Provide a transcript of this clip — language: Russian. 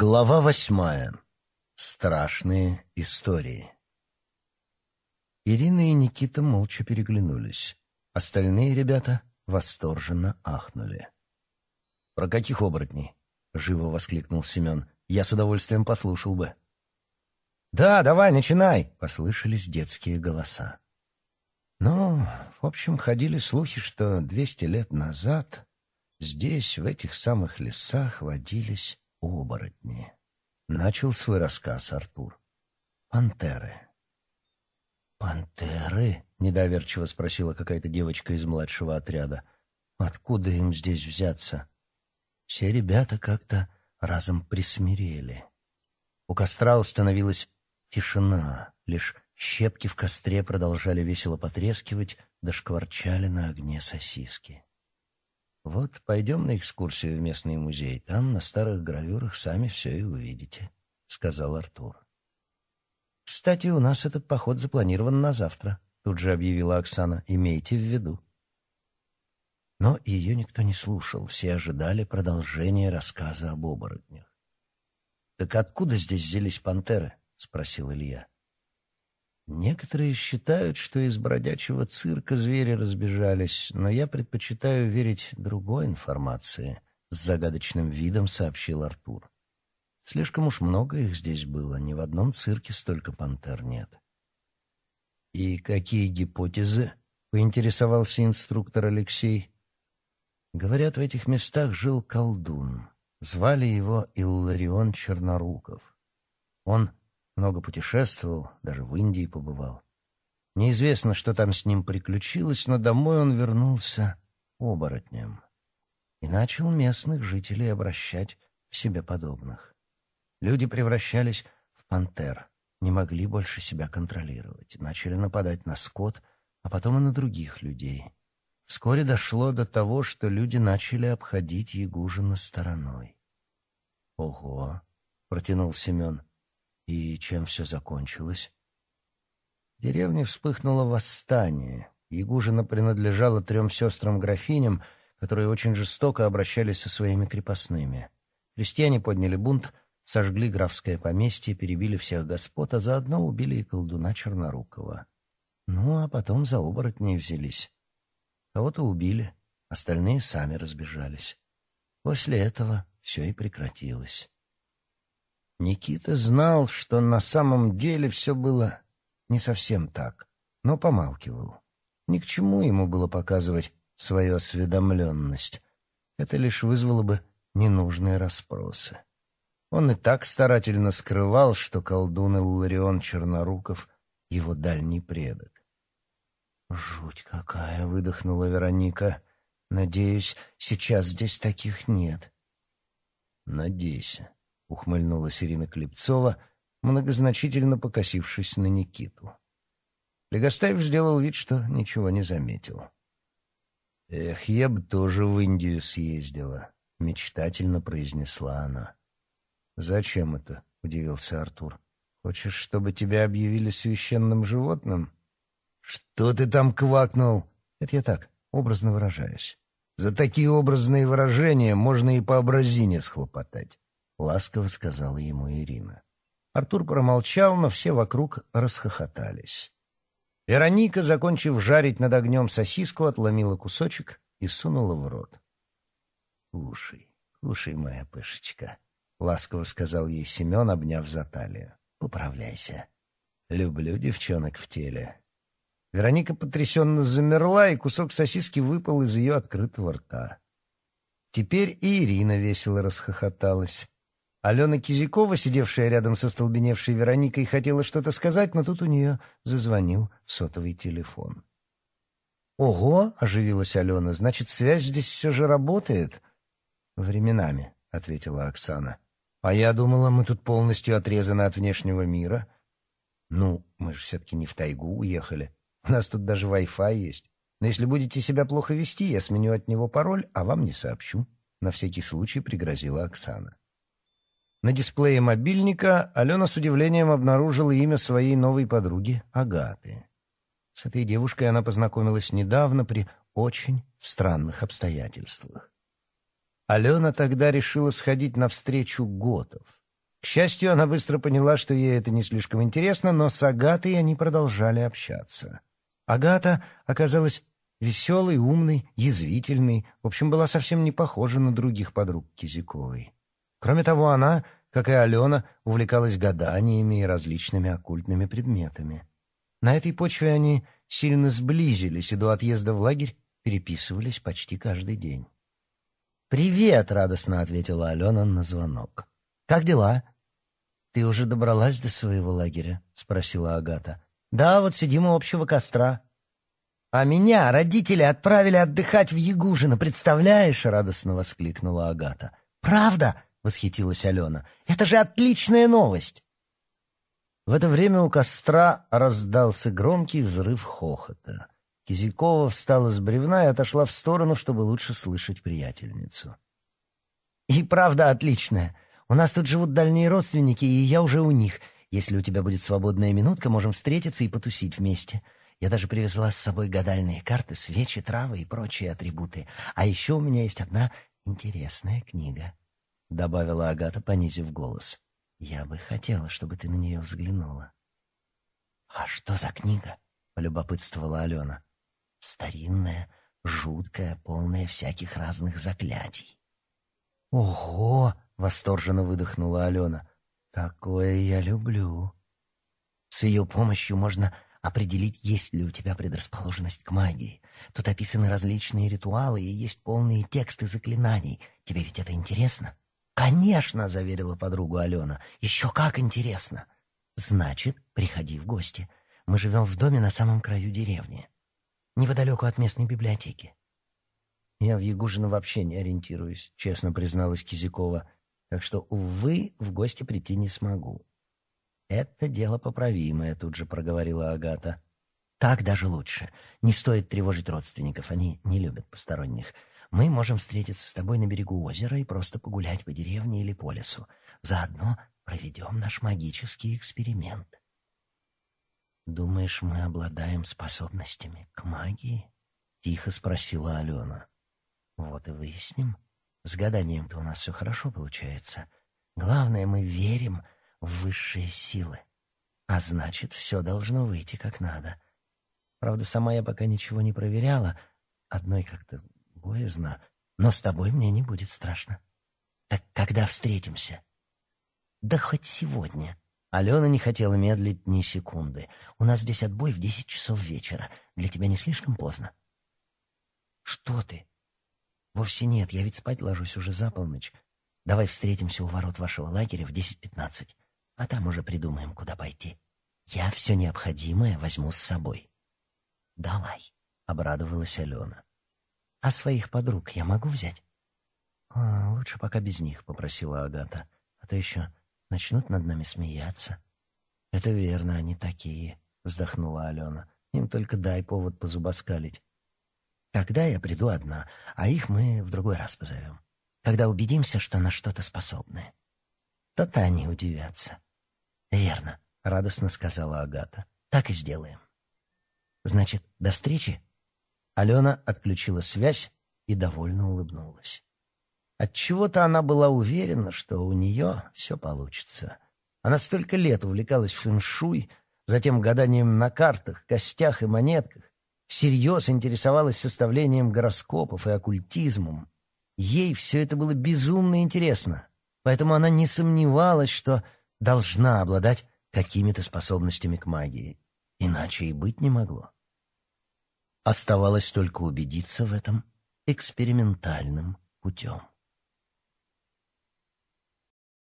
Глава восьмая. Страшные истории. Ирина и Никита молча переглянулись. Остальные ребята восторженно ахнули. «Про каких оборотней?» — живо воскликнул Семен. «Я с удовольствием послушал бы». «Да, давай, начинай!» — послышались детские голоса. Ну, в общем, ходили слухи, что 200 лет назад здесь, в этих самых лесах, водились оборотни. Начал свой рассказ Артур. «Пантеры». «Пантеры?» — недоверчиво спросила какая-то девочка из младшего отряда. «Откуда им здесь взяться?» Все ребята как-то разом присмирели. У костра установилась тишина, лишь щепки в костре продолжали весело потрескивать, дошкварчали на огне сосиски. Вот пойдем на экскурсию в местный музей. Там на старых гравюрах сами все и увидите», — сказал Артур. «Кстати, у нас этот поход запланирован на завтра», — тут же объявила Оксана. «Имейте в виду». Но ее никто не слушал, все ожидали продолжения рассказа об оборотнях. «Так откуда здесь взялись пантеры?» — спросил Илья. Некоторые считают, что из бродячего цирка звери разбежались, но я предпочитаю верить другой информации, — с загадочным видом сообщил Артур. Слишком уж много их здесь было, ни в одном цирке столько пантер нет. «И какие гипотезы?» — поинтересовался инструктор Алексей. «Говорят, в этих местах жил колдун. Звали его Илларион Черноруков. Он много путешествовал, даже в Индии побывал. Неизвестно, что там с ним приключилось, но домой он вернулся оборотнем и начал местных жителей обращать в себе подобных. Люди превращались в пантер, не могли больше себя контролировать, начали нападать на скот, а потом и на других людей. Вскоре дошло до того, что люди начали обходить Ягужина стороной. «Ого!» — протянул Семен. И чем все закончилось? Деревня вспыхнула восстание. Ягужина принадлежала трем сестрам-графиням, которые очень жестоко обращались со своими крепостными. Крестьяне подняли бунт, сожгли графское поместье, перебили всех господ, а заодно убили и колдуна Чернорукова. Ну, а потом за оборотней взялись. Кого-то убили, остальные сами разбежались. После этого все и прекратилось. Никита знал, что на самом деле все было не совсем так, но помалкивал. Ни к чему ему было показывать свою осведомленность. Это лишь вызвало бы ненужные расспросы. Он и так старательно скрывал, что колдун Илларион Черноруков — его дальний предок. «Жуть какая!» — выдохнула Вероника. «Надеюсь, сейчас здесь таких нет». «Надейся», ухмыльнулась Ирина Клепцова, многозначительно покосившись на Никиту. Легостаев сделал вид, что ничего не заметил. «Эх, я бы тоже в Индию съездила», — мечтательно произнесла она. «Зачем это?» — удивился Артур. «Хочешь, чтобы тебя объявили священным животным?» «Что ты там квакнул?» «Это я так, образно выражаюсь. За такие образные выражения можно и по образине схлопотать» ласково сказала ему Ирина. Артур промолчал, но все вокруг расхохотались. Вероника, закончив жарить над огнем сосиску, отломила кусочек и сунула в рот. «Кушай, кушай, моя пышечка», — ласково сказал ей Семен, обняв за талию. «Поправляйся. Люблю девчонок в теле». Вероника потрясенно замерла, и кусок сосиски выпал из ее открытого рта. Теперь и Ирина весело расхохоталась. Алена Кизякова, сидевшая рядом со столбеневшей Вероникой, хотела что-то сказать, но тут у нее зазвонил сотовый телефон. «Ого!» — оживилась Алена. «Значит, связь здесь все же работает?» «Временами», — ответила Оксана. «А я думала, мы тут полностью отрезаны от внешнего мира». «Ну, мы же все-таки не в тайгу уехали. У нас тут даже Wi-Fi есть. Но если будете себя плохо вести, я сменю от него пароль, а вам не сообщу». На всякий случай пригрозила Оксана. На дисплее мобильника Алена с удивлением обнаружила имя своей новой подруги Агаты. С этой девушкой она познакомилась недавно при очень странных обстоятельствах. Алена тогда решила сходить навстречу Готов. К счастью, она быстро поняла, что ей это не слишком интересно, но с Агатой они продолжали общаться. Агата оказалась веселой, умной, язвительной, в общем, была совсем не похожа на других подруг Кизяковой. Кроме того, она, как и Алена, увлекалась гаданиями и различными оккультными предметами. На этой почве они сильно сблизились и до отъезда в лагерь переписывались почти каждый день. «Привет!» — радостно ответила Алена на звонок. «Как дела?» «Ты уже добралась до своего лагеря?» — спросила Агата. «Да, вот сидим у общего костра». «А меня родители отправили отдыхать в Ягужино, представляешь?» — радостно воскликнула Агата. «Правда?» — восхитилась Алена. «Это же отличная новость!» В это время у костра раздался громкий взрыв хохота. Кизякова встала с бревна и отошла в сторону, чтобы лучше слышать приятельницу. «И правда отличная. У нас тут живут дальние родственники, и я уже у них. Если у тебя будет свободная минутка, можем встретиться и потусить вместе. Я даже привезла с собой гадальные карты, свечи, травы и прочие атрибуты. А еще у меня есть одна интересная книга». — добавила Агата, понизив голос. «Я бы хотела, чтобы ты на нее взглянула». «А что за книга?» — полюбопытствовала Алена. «Старинная, жуткая, полная всяких разных заклятий». «Ого!» — восторженно выдохнула Алена. «Такое я люблю». «С ее помощью можно определить, есть ли у тебя предрасположенность к магии. Тут описаны различные ритуалы и есть полные тексты заклинаний. Тебе ведь это интересно?» «Конечно», — заверила подругу Алена. «Еще как интересно!» «Значит, приходи в гости. Мы живем в доме на самом краю деревни, неподалеку от местной библиотеки». «Я в Ягужина вообще не ориентируюсь», — честно призналась Кизякова. «Так что, увы, в гости прийти не смогу». «Это дело поправимое», — тут же проговорила Агата. «Так даже лучше. Не стоит тревожить родственников, они не любят посторонних. Мы можем встретиться с тобой на берегу озера и просто погулять по деревне или по лесу. Заодно проведем наш магический эксперимент. «Думаешь, мы обладаем способностями к магии?» — тихо спросила Алена. «Вот и выясним. С гаданием-то у нас все хорошо получается. Главное, мы верим в высшие силы. А значит, все должно выйти как надо. Правда, сама я пока ничего не проверяла. Одной как-то боязно, но с тобой мне не будет страшно. Так когда встретимся? Да хоть сегодня. Алена не хотела медлить ни секунды. У нас здесь отбой в десять часов вечера. Для тебя не слишком поздно. Что ты? Вовсе нет, я ведь спать ложусь уже за полночь. Давай встретимся у ворот вашего лагеря в десять-пятнадцать, а там уже придумаем, куда пойти. Я все необходимое возьму с собой. Давай, обрадовалась Алена. А своих подруг я могу взять?» а, «Лучше пока без них», — попросила Агата. «А то еще начнут над нами смеяться». «Это верно, они такие», — вздохнула Алена. «Им только дай повод позубоскалить». «Тогда я приду одна, а их мы в другой раз позовем. Когда убедимся, что на что-то способны». «То-то они удивятся». «Верно», — радостно сказала Агата. «Так и сделаем». «Значит, до встречи?» Алена отключила связь и довольно улыбнулась. Отчего-то она была уверена, что у нее все получится. Она столько лет увлекалась фэншуй, затем гаданием на картах, костях и монетках, всерьез интересовалась составлением гороскопов и оккультизмом. Ей все это было безумно интересно, поэтому она не сомневалась, что должна обладать какими-то способностями к магии. Иначе и быть не могло. Оставалось только убедиться в этом экспериментальным путем.